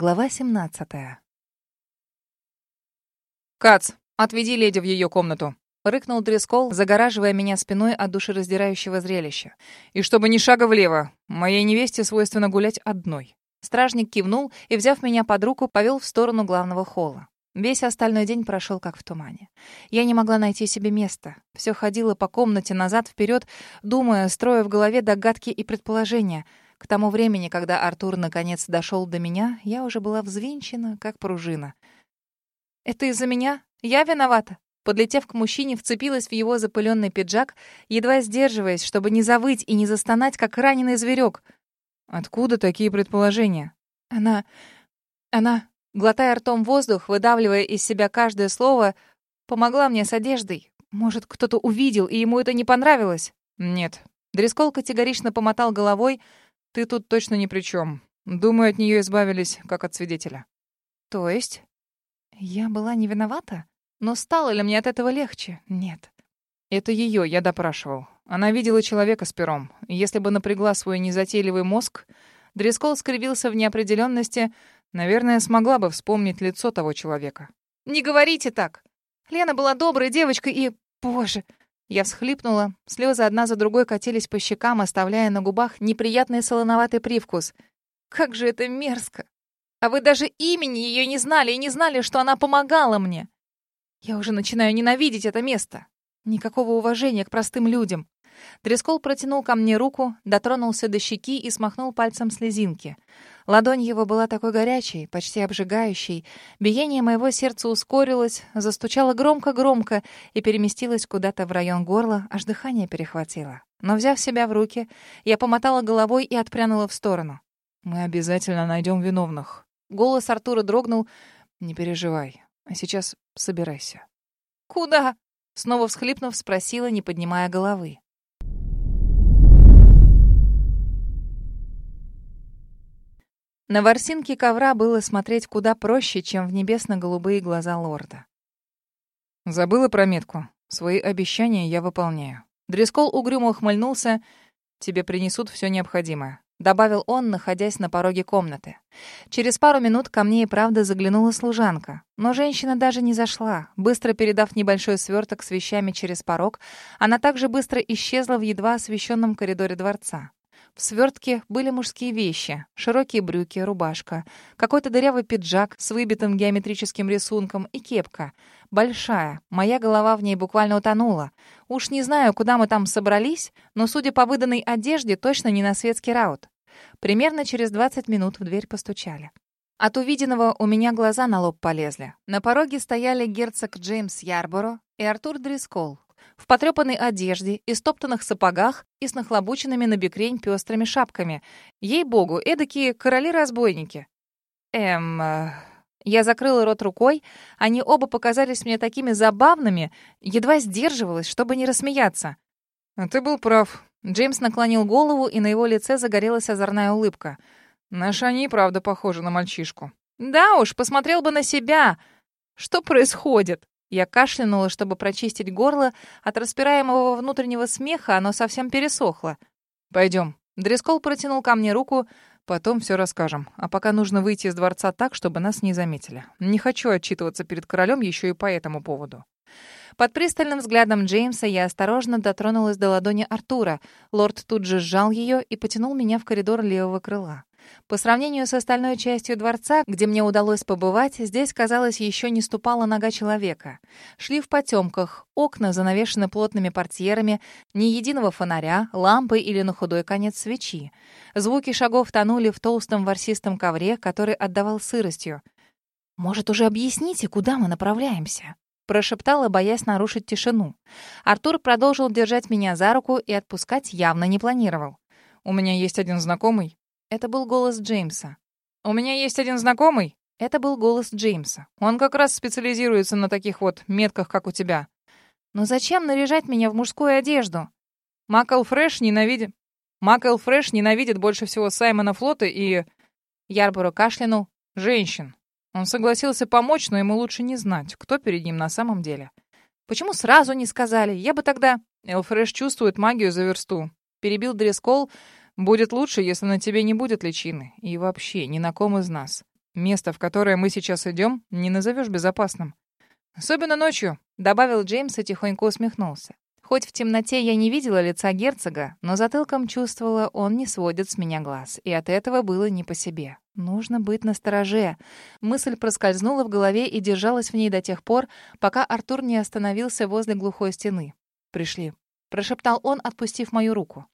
Глава 17. «Кац, отведи леди в ее комнату», — рыкнул Дрескол, загораживая меня спиной от душераздирающего зрелища. «И чтобы ни шага влево. Моей невесте свойственно гулять одной». Стражник кивнул и, взяв меня под руку, повел в сторону главного холла. Весь остальной день прошел как в тумане. Я не могла найти себе места. Все ходила по комнате назад-вперед, думая, строя в голове догадки и предположения — к тому времени, когда Артур наконец дошел до меня, я уже была взвинчена, как пружина. «Это из-за меня? Я виновата?» Подлетев к мужчине, вцепилась в его запыленный пиджак, едва сдерживаясь, чтобы не завыть и не застонать, как раненый зверек. «Откуда такие предположения?» «Она... она...» Глотая ртом воздух, выдавливая из себя каждое слово, помогла мне с одеждой. Может, кто-то увидел, и ему это не понравилось? Нет. Дрескол категорично помотал головой, ты тут точно ни при чем. Думаю, от нее избавились, как от свидетеля. То есть? Я была не виновата? Но стало ли мне от этого легче? Нет. Это ее я допрашивал. Она видела человека с пером. Если бы напрягла свой незатейливый мозг, Дрескол скривился в неопределенности, наверное, смогла бы вспомнить лицо того человека. «Не говорите так! Лена была доброй девочкой и... Боже, я всхлипнула, слезы одна за другой катились по щекам, оставляя на губах неприятный солоноватый привкус. Как же это мерзко! А вы даже имени ее не знали и не знали, что она помогала мне. Я уже начинаю ненавидеть это место. Никакого уважения к простым людям. Трескол протянул ко мне руку, дотронулся до щеки и смахнул пальцем слезинки. Ладонь его была такой горячей, почти обжигающей. Биение моего сердца ускорилось, застучало громко-громко и переместилось куда-то в район горла, аж дыхание перехватило. Но, взяв себя в руки, я помотала головой и отпрянула в сторону. «Мы обязательно найдем виновных». Голос Артура дрогнул. «Не переживай. А сейчас собирайся». «Куда?» Снова всхлипнув, спросила, не поднимая головы. На ворсинке ковра было смотреть куда проще, чем в небесно-голубые глаза лорда. «Забыла про метку. Свои обещания я выполняю». Дрескол угрюмо ухмыльнулся. «Тебе принесут все необходимое», — добавил он, находясь на пороге комнаты. Через пару минут ко мне и правда заглянула служанка. Но женщина даже не зашла. Быстро передав небольшой сверток с вещами через порог, она также быстро исчезла в едва освещенном коридоре дворца. В свертке были мужские вещи. Широкие брюки, рубашка, какой-то дырявый пиджак с выбитым геометрическим рисунком и кепка. Большая. Моя голова в ней буквально утонула. Уж не знаю, куда мы там собрались, но, судя по выданной одежде, точно не на светский раут. Примерно через 20 минут в дверь постучали. От увиденного у меня глаза на лоб полезли. На пороге стояли герцог Джеймс Ярборо и Артур Дрискол, в потрепанной одежде, и стоптанных сапогах и с нахлобученными на бекрень пестрыми шапками. Ей-богу, эдакие короли-разбойники. Эм... Э, я закрыла рот рукой, они оба показались мне такими забавными, едва сдерживалась, чтобы не рассмеяться. «А «Ты был прав». Джеймс наклонил голову, и на его лице загорелась озорная улыбка. «Наши они правда похожи на мальчишку». «Да уж, посмотрел бы на себя. Что происходит?» Я кашлянула, чтобы прочистить горло. От распираемого внутреннего смеха оно совсем пересохло. «Пойдем». Дрескол протянул ко мне руку. «Потом все расскажем. А пока нужно выйти из дворца так, чтобы нас не заметили. Не хочу отчитываться перед королем еще и по этому поводу». Под пристальным взглядом Джеймса я осторожно дотронулась до ладони Артура. Лорд тут же сжал ее и потянул меня в коридор левого крыла. По сравнению с остальной частью дворца, где мне удалось побывать, здесь, казалось, еще не ступала нога человека. Шли в потемках, окна занавешены плотными портьерами, ни единого фонаря, лампы или на худой конец свечи. Звуки шагов тонули в толстом ворсистом ковре, который отдавал сыростью. «Может, уже объясните, куда мы направляемся?» прошептала, боясь нарушить тишину. Артур продолжил держать меня за руку и отпускать явно не планировал. «У меня есть один знакомый, это был голос Джеймса. «У меня есть один знакомый». Это был голос Джеймса. Он как раз специализируется на таких вот метках, как у тебя. Но зачем наряжать меня в мужскую одежду? Макл Фрэш ненавидит... Макл Фрэш ненавидит больше всего Саймона Флота и... Ярборо кашлянул. Женщин. Он согласился помочь, но ему лучше не знать, кто перед ним на самом деле. Почему сразу не сказали? Я бы тогда... Элфрэш чувствует магию за версту. Перебил Дрескол, Будет лучше, если на тебе не будет личины. И вообще, ни на ком из нас. Место, в которое мы сейчас идем, не назовешь безопасным. Особенно ночью, добавил Джеймс и тихонько усмехнулся. Хоть в темноте я не видела лица герцога, но затылком чувствовала, он не сводит с меня глаз, и от этого было не по себе. Нужно быть настороже. Мысль проскользнула в голове и держалась в ней до тех пор, пока Артур не остановился возле глухой стены. «Пришли», — прошептал он, отпустив мою руку.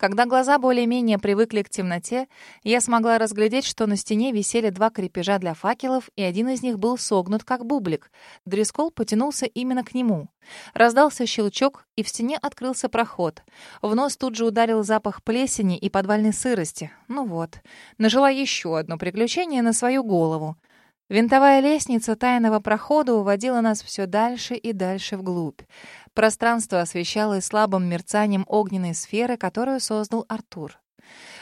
Когда глаза более-менее привыкли к темноте, я смогла разглядеть, что на стене висели два крепежа для факелов, и один из них был согнут, как бублик. Дрескол потянулся именно к нему. Раздался щелчок, и в стене открылся проход. В нос тут же ударил запах плесени и подвальной сырости. Ну вот, нажила еще одно приключение на свою голову. Винтовая лестница тайного прохода уводила нас все дальше и дальше вглубь. Пространство освещалось слабым мерцанием огненной сферы, которую создал Артур.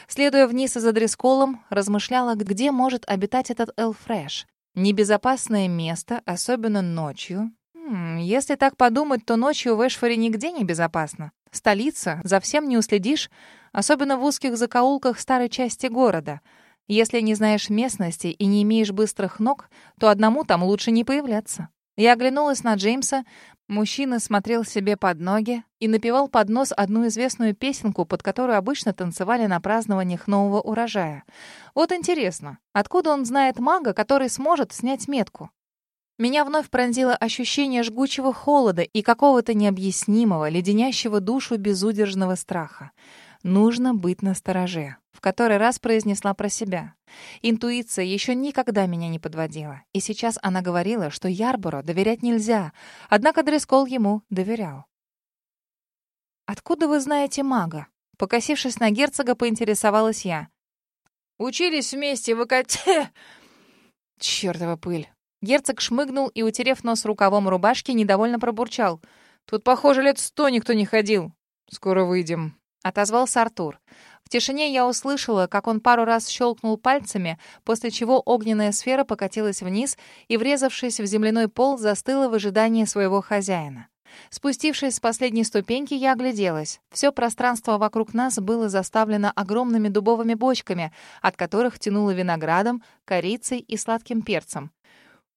Следуя вниз за Дресколом, размышляла, где может обитать этот Элфреш. Небезопасное место, особенно ночью. Хм, если так подумать, то ночью в Эшфоре нигде не безопасно. Столица, за всем не уследишь, особенно в узких закоулках старой части города — если не знаешь местности и не имеешь быстрых ног, то одному там лучше не появляться. Я оглянулась на Джеймса. Мужчина смотрел себе под ноги и напевал под нос одну известную песенку, под которую обычно танцевали на празднованиях нового урожая. Вот интересно, откуда он знает мага, который сможет снять метку? Меня вновь пронзило ощущение жгучего холода и какого-то необъяснимого, леденящего душу безудержного страха. Нужно быть настороже. В который раз произнесла про себя. Интуиция еще никогда меня не подводила. И сейчас она говорила, что Ярборо доверять нельзя. Однако Дрескол ему доверял. «Откуда вы знаете мага?» Покосившись на герцога, поинтересовалась я. «Учились вместе в Акате...» Чёртова пыль. Герцог шмыгнул и, утерев нос рукавом рубашки, недовольно пробурчал. «Тут, похоже, лет сто никто не ходил. Скоро выйдем», — отозвался Артур. В тишине я услышала, как он пару раз щелкнул пальцами, после чего огненная сфера покатилась вниз и, врезавшись в земляной пол, застыла в ожидании своего хозяина. Спустившись с последней ступеньки, я огляделась. Все пространство вокруг нас было заставлено огромными дубовыми бочками, от которых тянуло виноградом, корицей и сладким перцем.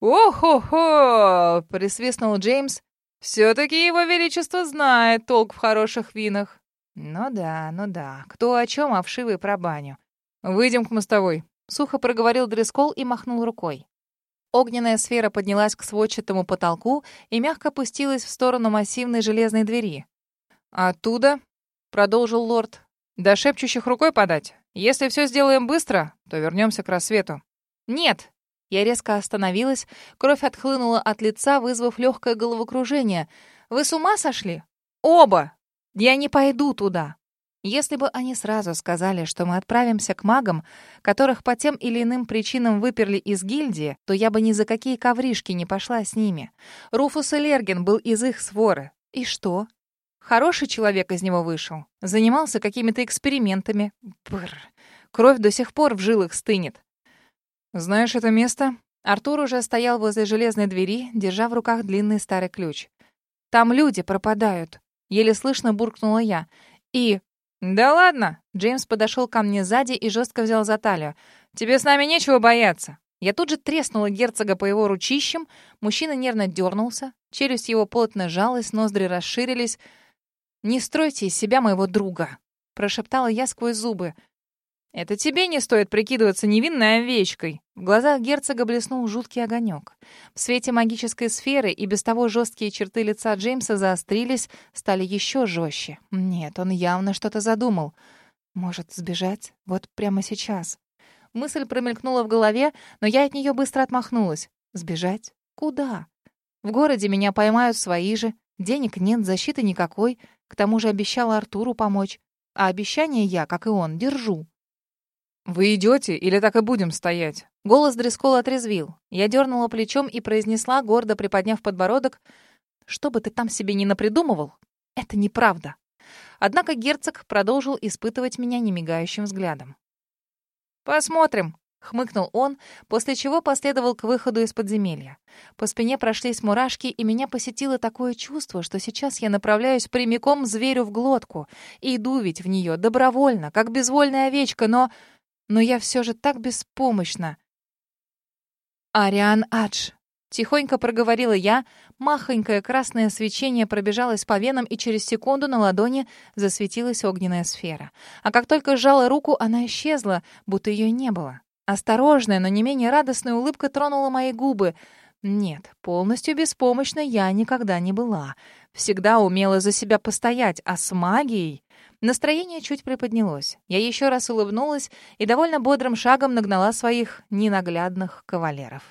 «О-хо-хо!» — присвистнул Джеймс. «Все-таки его величество знает толк в хороших винах». «Ну да, ну да. Кто о чем, а вшивый про баню. Выйдем к мостовой». Сухо проговорил Дрескол и махнул рукой. Огненная сфера поднялась к сводчатому потолку и мягко опустилась в сторону массивной железной двери. «Оттуда», — продолжил лорд, — «до шепчущих рукой подать. Если все сделаем быстро, то вернемся к рассвету». «Нет!» Я резко остановилась, кровь отхлынула от лица, вызвав легкое головокружение. «Вы с ума сошли? Оба!» Я не пойду туда. Если бы они сразу сказали, что мы отправимся к магам, которых по тем или иным причинам выперли из гильдии, то я бы ни за какие ковришки не пошла с ними. Руфус Элерген был из их своры. И что? Хороший человек из него вышел. Занимался какими-то экспериментами. Бррр. Кровь до сих пор в жилах стынет. «Знаешь это место?» Артур уже стоял возле железной двери, держа в руках длинный старый ключ. «Там люди пропадают. Еле слышно буркнула я. И... «Да ладно!» Джеймс подошел ко мне сзади и жестко взял за талию. «Тебе с нами нечего бояться!» Я тут же треснула герцога по его ручищам. Мужчина нервно дернулся. Челюсть его плотно сжалась, ноздри расширились. «Не стройте из себя моего друга!» Прошептала я сквозь зубы. «Это тебе не стоит прикидываться невинной овечкой!» В глазах герцога блеснул жуткий огонек. В свете магической сферы и без того жесткие черты лица Джеймса заострились, стали еще жестче. Нет, он явно что-то задумал. Может, сбежать? Вот прямо сейчас. Мысль промелькнула в голове, но я от нее быстро отмахнулась. Сбежать? Куда? В городе меня поймают свои же. Денег нет, защиты никакой. К тому же обещала Артуру помочь. А обещание я, как и он, держу. «Вы идете или так и будем стоять?» Голос Дрескола отрезвил. Я дернула плечом и произнесла, гордо приподняв подбородок, «Что бы ты там себе не напридумывал, это неправда». Однако герцог продолжил испытывать меня немигающим взглядом. «Посмотрим», — хмыкнул он, после чего последовал к выходу из подземелья. По спине прошлись мурашки, и меня посетило такое чувство, что сейчас я направляюсь прямиком зверю в глотку и иду ведь в нее добровольно, как безвольная овечка, но... Но я все же так беспомощна. «Ариан Адж», — тихонько проговорила я. Махонькое красное свечение пробежалось по венам, и через секунду на ладони засветилась огненная сфера. А как только сжала руку, она исчезла, будто ее не было. Осторожная, но не менее радостная улыбка тронула мои губы. Нет, полностью беспомощной я никогда не была. Всегда умела за себя постоять, а с магией... Настроение чуть приподнялось. Я еще раз улыбнулась и довольно бодрым шагом нагнала своих ненаглядных кавалеров.